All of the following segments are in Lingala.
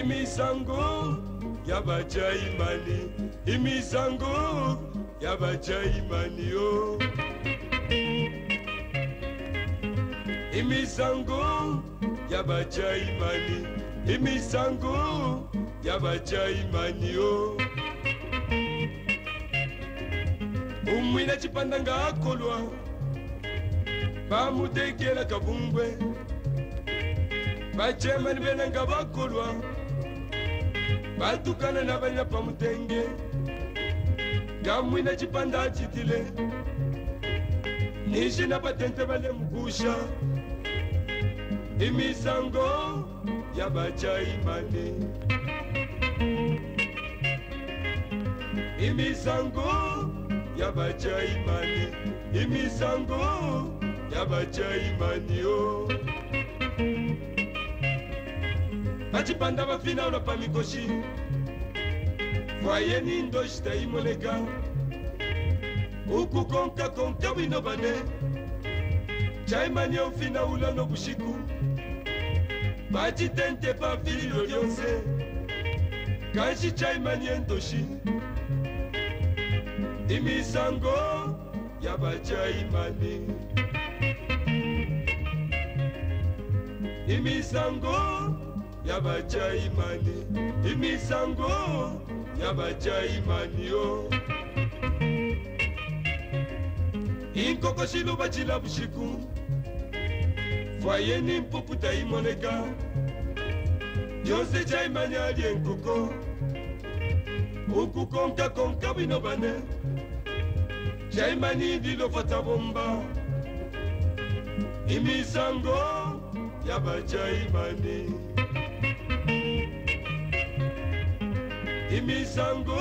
imizango y'abajayimani imizango y'abajayimani yo imizango y'abajayimani imizango y'abajayimani yo umwina cipanda ngaakolwa bamutekelaka bumbwe bajemani benanga bakolwa vatukana na vanyapa mutenge ngamwina xipanda a citile ni xi na patente va le mukuxa i misango ya vachayimani i misango ya vachayimani i misango ya vachayimani yo oh. bacipanda bafina olopa mikoshi voyeni ndoshita imoleka uku konka konka bwino bane caimani ofina ulano bushiku bacitente pafililo lyonse kanshi caimani endoshi imisango ya bacaimani imisango y'abajyayimani imisango y'abajyayimani yo inkoko shiluba chila bushiku fwaye ni mpupu tayimoneka byose jayimani ali enkoko uku konkakonka bino bane jayimani ndilo fatabomba imisango y'abajyayimani imisango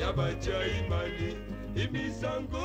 y'abacyayimani imisango